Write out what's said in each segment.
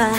嗯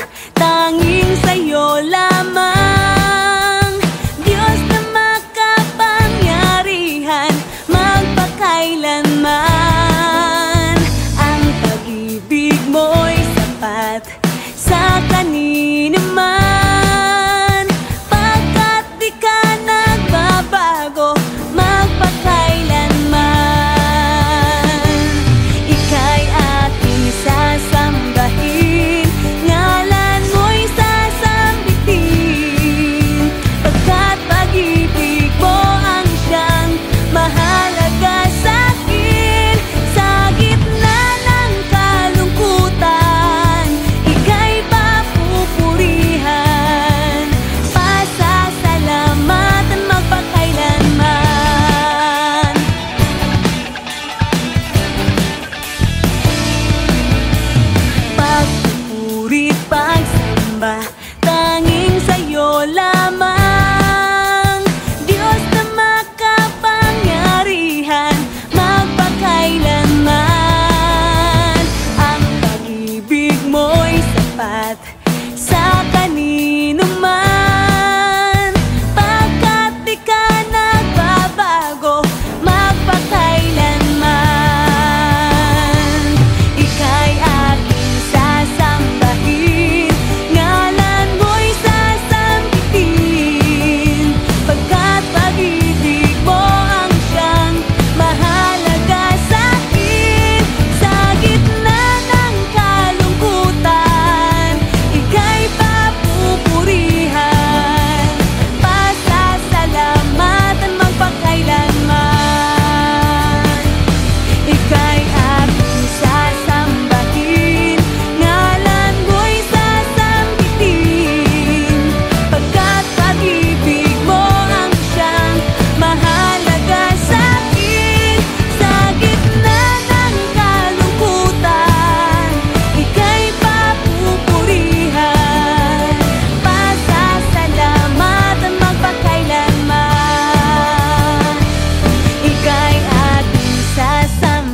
sapat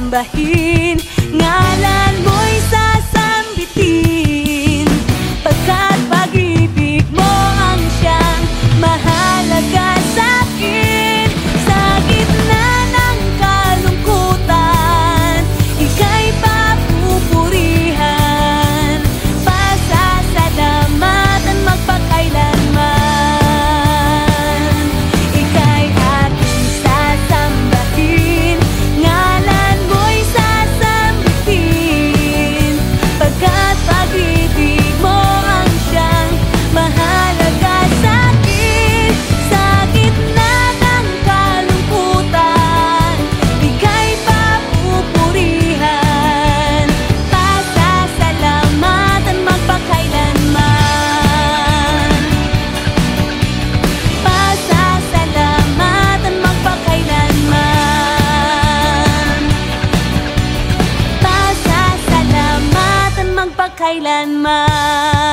sasambahin Pasasalamatan magpakailanman